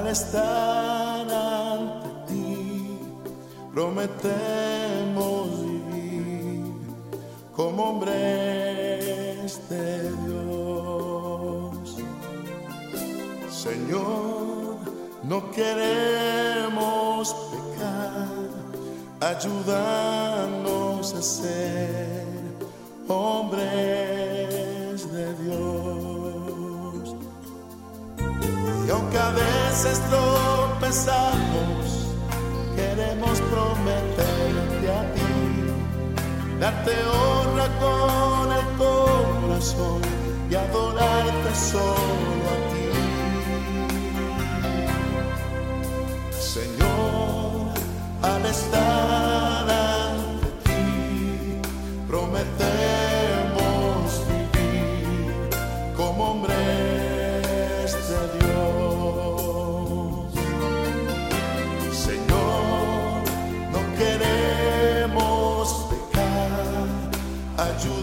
al estar ante ti, prometemos vivir como hombres de Dios. Señor, no queremos pecar, ayúdanos a ser hombres de Dios. Y aunque veces tropezamos, queremos prometerte a ti, darte honra con el corazón y adorarte solo a ti. Señor, al estar ante ti, prometemos vivir como hombres de Dios.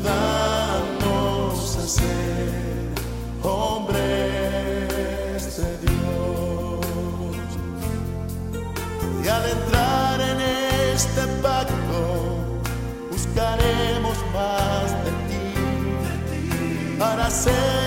Ayúdanos a ser hombres de Dios. Y al entrar en este pacto, buscaremos más de ti, para ser